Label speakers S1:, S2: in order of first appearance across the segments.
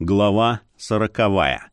S1: Глава сороковая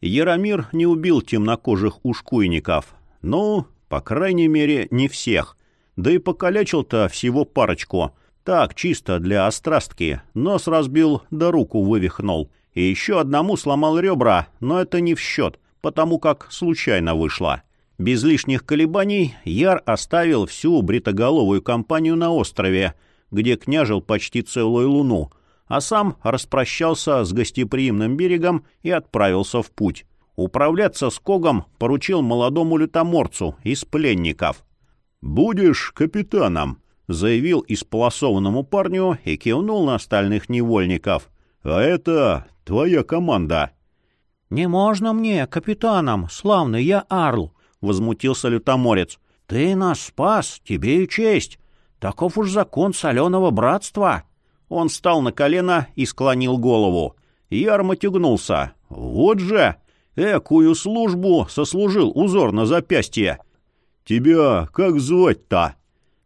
S1: Яромир не убил темнокожих ушкуйников. Ну, по крайней мере, не всех. Да и покалечил-то всего парочку. Так, чисто для острастки. Нос разбил, да руку вывихнул. И еще одному сломал ребра, но это не в счет, потому как случайно вышло. Без лишних колебаний Яр оставил всю бритоголовую компанию на острове, где княжил почти целую луну — а сам распрощался с гостеприимным берегом и отправился в путь. Управляться с Когом поручил молодому лютоморцу из пленников. «Будешь капитаном», — заявил исполосованному парню и кивнул на остальных невольников. «А это твоя команда».
S2: «Не можно мне, капитаном, славный я Арл», — возмутился лютоморец. «Ты нас спас, тебе и честь. Таков уж закон соленого братства».
S1: Он встал на колено и склонил голову. Яр матюгнулся. «Вот же! Экую службу сослужил узор на запястье!» «Тебя как звать-то?»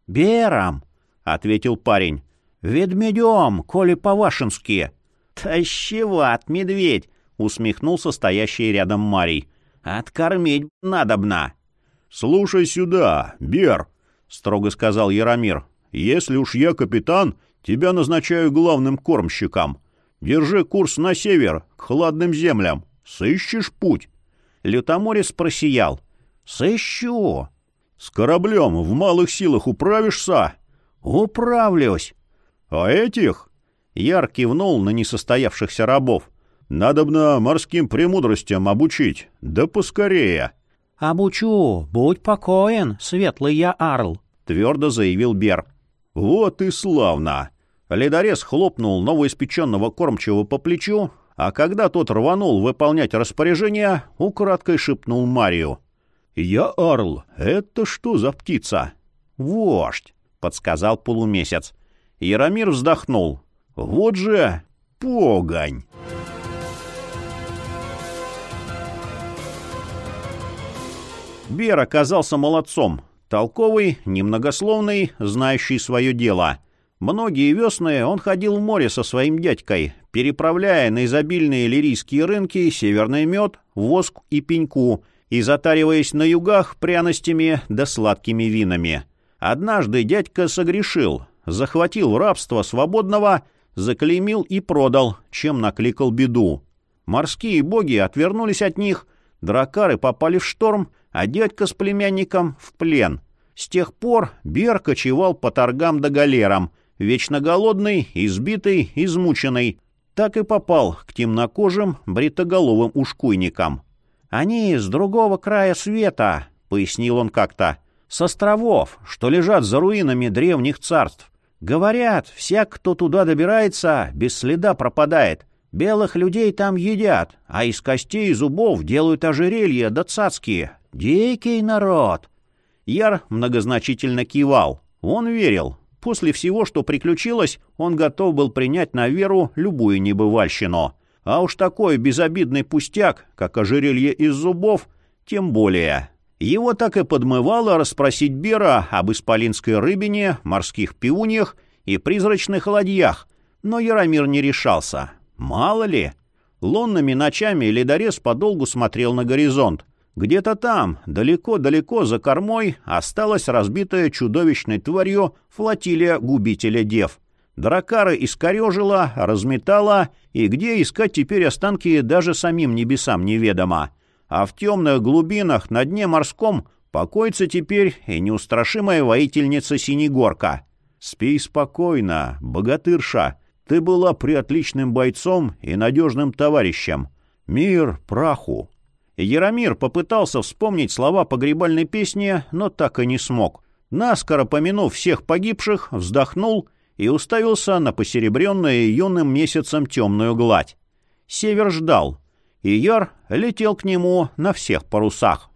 S2: «Бером», — ответил парень. «Ведмедем, коли по-вашенски».
S1: «Тащеват, медведь!» — усмехнулся стоящий рядом Марий. «Откормить надобно». «Слушай сюда, Бер», — строго сказал Яромир. «Если уж я капитан, Тебя назначаю главным кормщиком. Держи курс на север, к хладным землям. Сыщешь путь?»
S2: Лютоморец просиял. «Сыщу!»
S1: «С кораблем в малых силах управишься?»
S2: «Управлюсь!»
S1: «А этих?» Яр кивнул на несостоявшихся рабов. «Надобно морским премудростям обучить, да поскорее!»
S2: «Обучу, будь покоен, светлый я Арл!»
S1: — твердо заявил Бер. «Вот и славно!» Ледорез хлопнул новоиспеченного кормчего по плечу, а когда тот рванул выполнять распоряжение, украдкой шепнул Марию. «Я Арл. Это что за птица?»
S2: «Вождь», — подсказал полумесяц.
S1: Яромир вздохнул. «Вот же погонь!» Бер оказался молодцом. Толковый, немногословный, знающий свое дело — Многие весны он ходил в море со своим дядькой, переправляя на изобильные лирийские рынки северный мед, воск и пеньку, и затариваясь на югах пряностями да сладкими винами. Однажды дядька согрешил, захватил в рабство свободного, заклеймил и продал, чем накликал беду. Морские боги отвернулись от них, дракары попали в шторм, а дядька с племянником в плен. С тех пор Бер кочевал по торгам да галерам — вечно голодный, избитый, измученный, так и попал к темнокожим, бритоголовым ушкуйникам. «Они с другого края света», — пояснил он как-то, — «с островов, что лежат за руинами древних царств. Говорят, всяк, кто туда добирается, без следа пропадает. Белых людей там едят, а из костей и зубов делают ожерелья да цацкие. Дикий народ!» Яр многозначительно кивал. Он верил, После всего, что приключилось, он готов был принять на веру любую небывальщину. А уж такой безобидный пустяк, как ожерелье из зубов, тем более. Его так и подмывало расспросить Бера об исполинской рыбине, морских пиуньях и призрачных ладьях, но Яромир не решался. Мало ли. Лунными ночами ледорез подолгу смотрел на горизонт. Где-то там, далеко-далеко за кормой, осталась разбитая чудовищной тварью флотилия губителя дев. Дракары искорежила, разметала, и где искать теперь останки даже самим небесам неведомо. А в темных глубинах на дне морском покоится теперь и неустрашимая воительница Синегорка. Спи спокойно, богатырша, ты была приотличным бойцом и надежным товарищем. Мир праху. Яромир попытался вспомнить слова погребальной песни, но так и не смог. Наскоро помянув всех погибших, вздохнул и уставился на посеребренную юным месяцем темную гладь. Север ждал, и Яр летел к нему на всех парусах.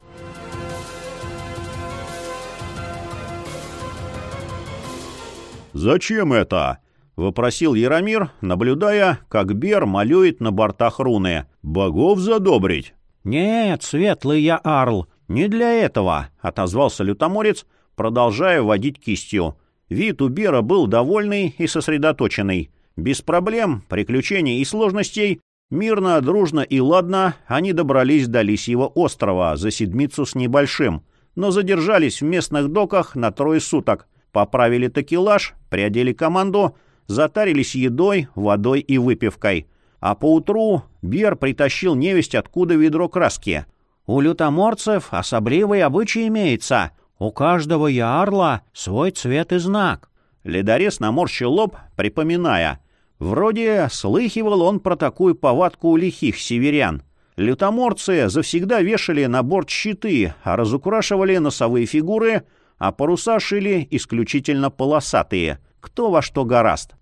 S1: «Зачем это?» — вопросил Яромир, наблюдая, как Бер малюет на бортах руны. «Богов задобрить?»
S2: «Нет, светлый я Арл, не для этого», — отозвался лютоморец, продолжая водить кистью. Вид у Бера был довольный и сосредоточенный.
S1: Без проблем, приключений и сложностей, мирно, дружно и ладно они добрались до Лисьего острова за седмицу с небольшим, но задержались в местных доках на трое суток, поправили такелаж, приодели команду, затарились едой, водой и выпивкой. А поутру Бер притащил невесть откуда ведро краски.
S2: «У лютоморцев особливый обычай имеется. У каждого ярла свой цвет и знак».
S1: Ледорез наморщил лоб, припоминая. Вроде слыхивал он про такую повадку у лихих северян. Лютоморцы завсегда вешали на борт щиты, разукрашивали носовые фигуры, а паруса шили исключительно полосатые. Кто во что гораст.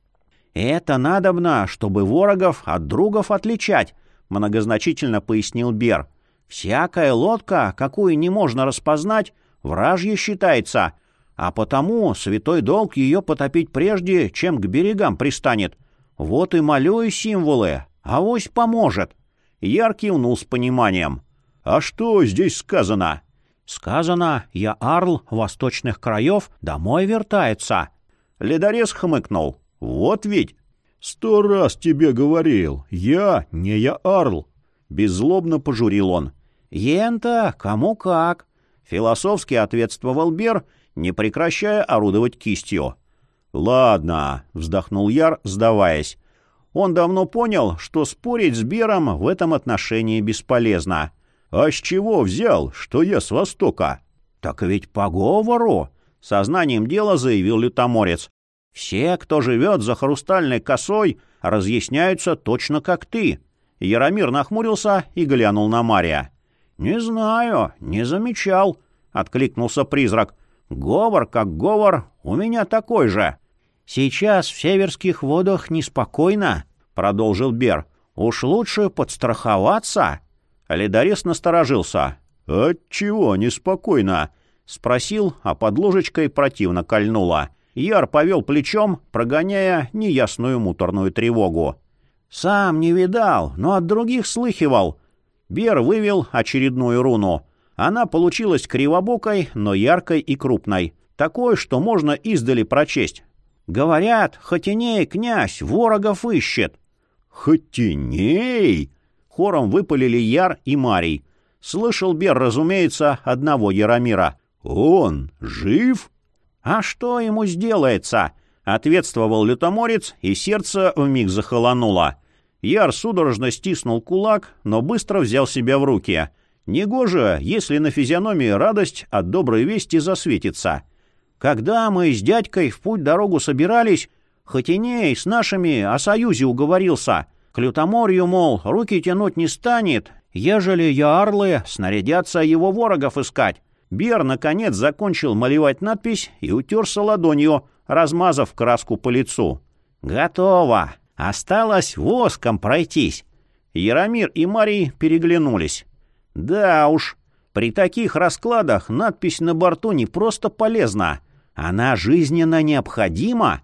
S2: «Это надобно, чтобы ворогов от другов отличать», — многозначительно пояснил Бер. «Всякая лодка, какую не можно распознать, вражья считается, а потому святой долг ее потопить прежде, чем к берегам пристанет. Вот и молю и символы, авось поможет».
S1: Яр кивнул с пониманием. «А что здесь сказано?»
S2: «Сказано, я арл восточных краев домой вертается».
S1: Ледорез хмыкнул. «Вот ведь!» «Сто раз тебе говорил, я не я арл!» Беззлобно пожурил он.
S2: «Ента, кому как!»
S1: Философски ответствовал Бер, не прекращая орудовать кистью. «Ладно», — вздохнул Яр, сдаваясь. Он давно понял, что спорить с Бером в этом отношении бесполезно. «А с чего взял, что я с Востока?»
S2: «Так ведь по говору», — сознанием дела заявил лютоморец. «Все, кто живет за хрустальной косой, разъясняются точно как ты».
S1: Яромир нахмурился и глянул на Мария.
S2: «Не знаю, не замечал», — откликнулся призрак. «Говор как говор, у меня такой же». «Сейчас в северских водах неспокойно», — продолжил Бер. «Уж лучше подстраховаться».
S1: Ледорез насторожился. «Отчего неспокойно?» — спросил, а под ложечкой противно кольнуло. Яр повел плечом, прогоняя неясную муторную тревогу.
S2: «Сам не видал, но от других слыхивал».
S1: Бер вывел очередную руну. Она получилась кривобокой, но яркой и крупной. Такой, что можно издали прочесть.
S2: «Говорят, Хотиней князь ворогов ищет».
S1: «Хотиней?» Хором выпалили Яр и Марий. Слышал Бер, разумеется, одного Яромира. «Он жив?»
S2: «А что ему сделается?» — ответствовал лютоморец, и сердце вмиг захолонуло.
S1: Яр судорожно стиснул кулак, но быстро взял себя в руки. Негоже, если на физиономии радость от доброй вести засветится.
S2: Когда мы с дядькой в путь-дорогу собирались, Хотиней с нашими о союзе уговорился — к лютоморью, мол, руки тянуть не станет, ежели ярлы снарядятся его ворогов искать.
S1: Бер, наконец, закончил малевать надпись и утерся ладонью, размазав краску по лицу.
S2: «Готово! Осталось воском пройтись!»
S1: Яромир и Марий переглянулись. «Да уж, при таких раскладах надпись на борту не просто полезна, она жизненно необходима!»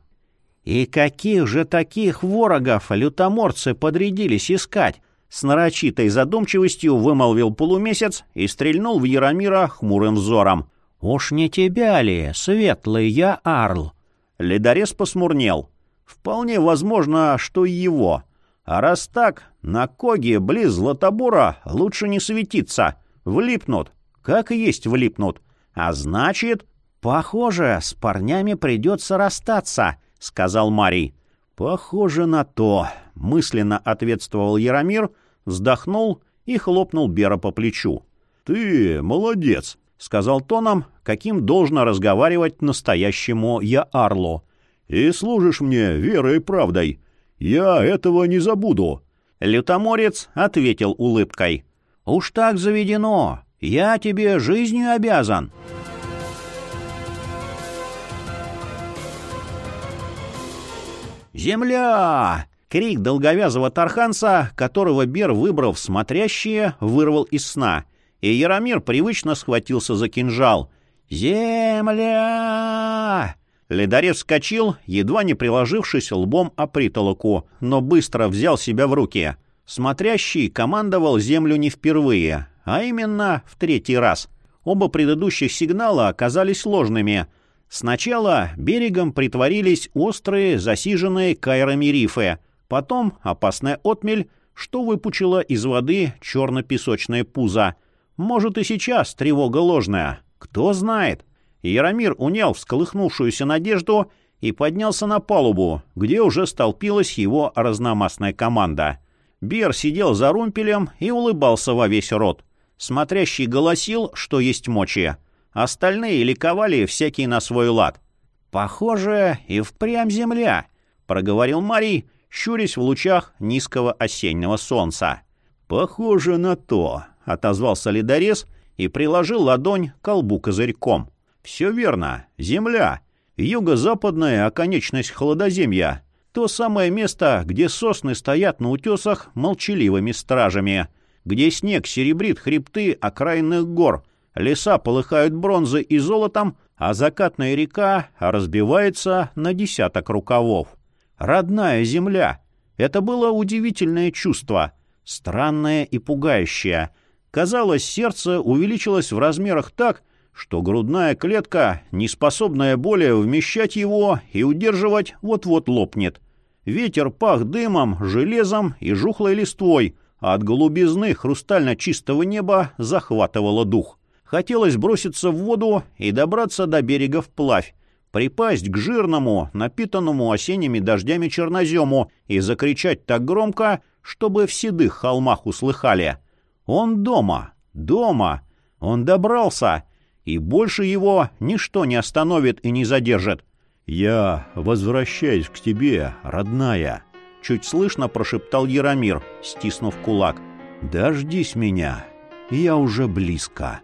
S2: «И каких же таких ворогов лютоморцы подрядились искать?»
S1: С нарочитой задумчивостью вымолвил полумесяц и стрельнул в Яромира хмурым взором.
S2: «Уж не тебя ли, светлый я Арл?»
S1: Ледорез посмурнел. «Вполне возможно, что его. А раз так, на Коге близ Златобора лучше не светиться. Влипнут. Как и есть влипнут. А значит...»
S2: «Похоже, с парнями придется расстаться», — сказал Марий.
S1: «Похоже на то», — мысленно ответствовал Яромир, вздохнул и хлопнул Бера по плечу. «Ты молодец», — сказал тоном, каким должно разговаривать настоящему я Арло. «И служишь мне верой и правдой. Я этого не забуду».
S2: Лютоморец ответил улыбкой. «Уж так заведено. Я тебе жизнью обязан».
S1: «Земля!» Крик долговязого тарханца, которого Бер выбрал в смотрящие, вырвал из сна, и Яромир привычно схватился за кинжал. «Земля!» Ледорез вскочил, едва не приложившись лбом о притолоку, но быстро взял себя в руки. Смотрящий командовал землю не впервые, а именно в третий раз. Оба предыдущих сигнала оказались ложными — Сначала берегом притворились острые, засиженные кайрами рифы, потом опасная отмель, что выпучила из воды черно-песочное пузо. Может и сейчас тревога ложная, кто знает. Яромир унял всколыхнувшуюся надежду и поднялся на палубу, где уже столпилась его разномастная команда. Бер сидел за румпелем и улыбался во весь рот. Смотрящий голосил, что есть мочи. Остальные ликовали всякий на свой лад. «Похоже, и впрямь земля», — проговорил Марий, щурясь в лучах низкого осеннего солнца.
S2: «Похоже на то», — отозвался ледорез и приложил ладонь к колбу козырьком. «Все верно. Земля. Юго-западная оконечность холодоземья. То самое место, где сосны стоят на утесах молчаливыми стражами, где снег серебрит хребты окраинных гор, леса полыхают бронзой и золотом, а закатная река разбивается на десяток рукавов. Родная земля. Это было удивительное чувство, странное и пугающее. Казалось, сердце увеличилось в размерах так, что грудная клетка, не способная более вмещать его и удерживать, вот-вот лопнет. Ветер пах дымом, железом и жухлой листвой, а от голубизны хрустально чистого неба захватывало дух. Хотелось броситься в воду и добраться до берега вплавь, припасть к жирному, напитанному осенними дождями чернозему и закричать так громко, чтобы в седых холмах услыхали. Он дома, дома, он добрался, и больше его ничто не остановит и не задержит.
S1: «Я возвращаюсь к тебе, родная», — чуть слышно прошептал Яромир, стиснув кулак. «Дождись меня, я уже близко».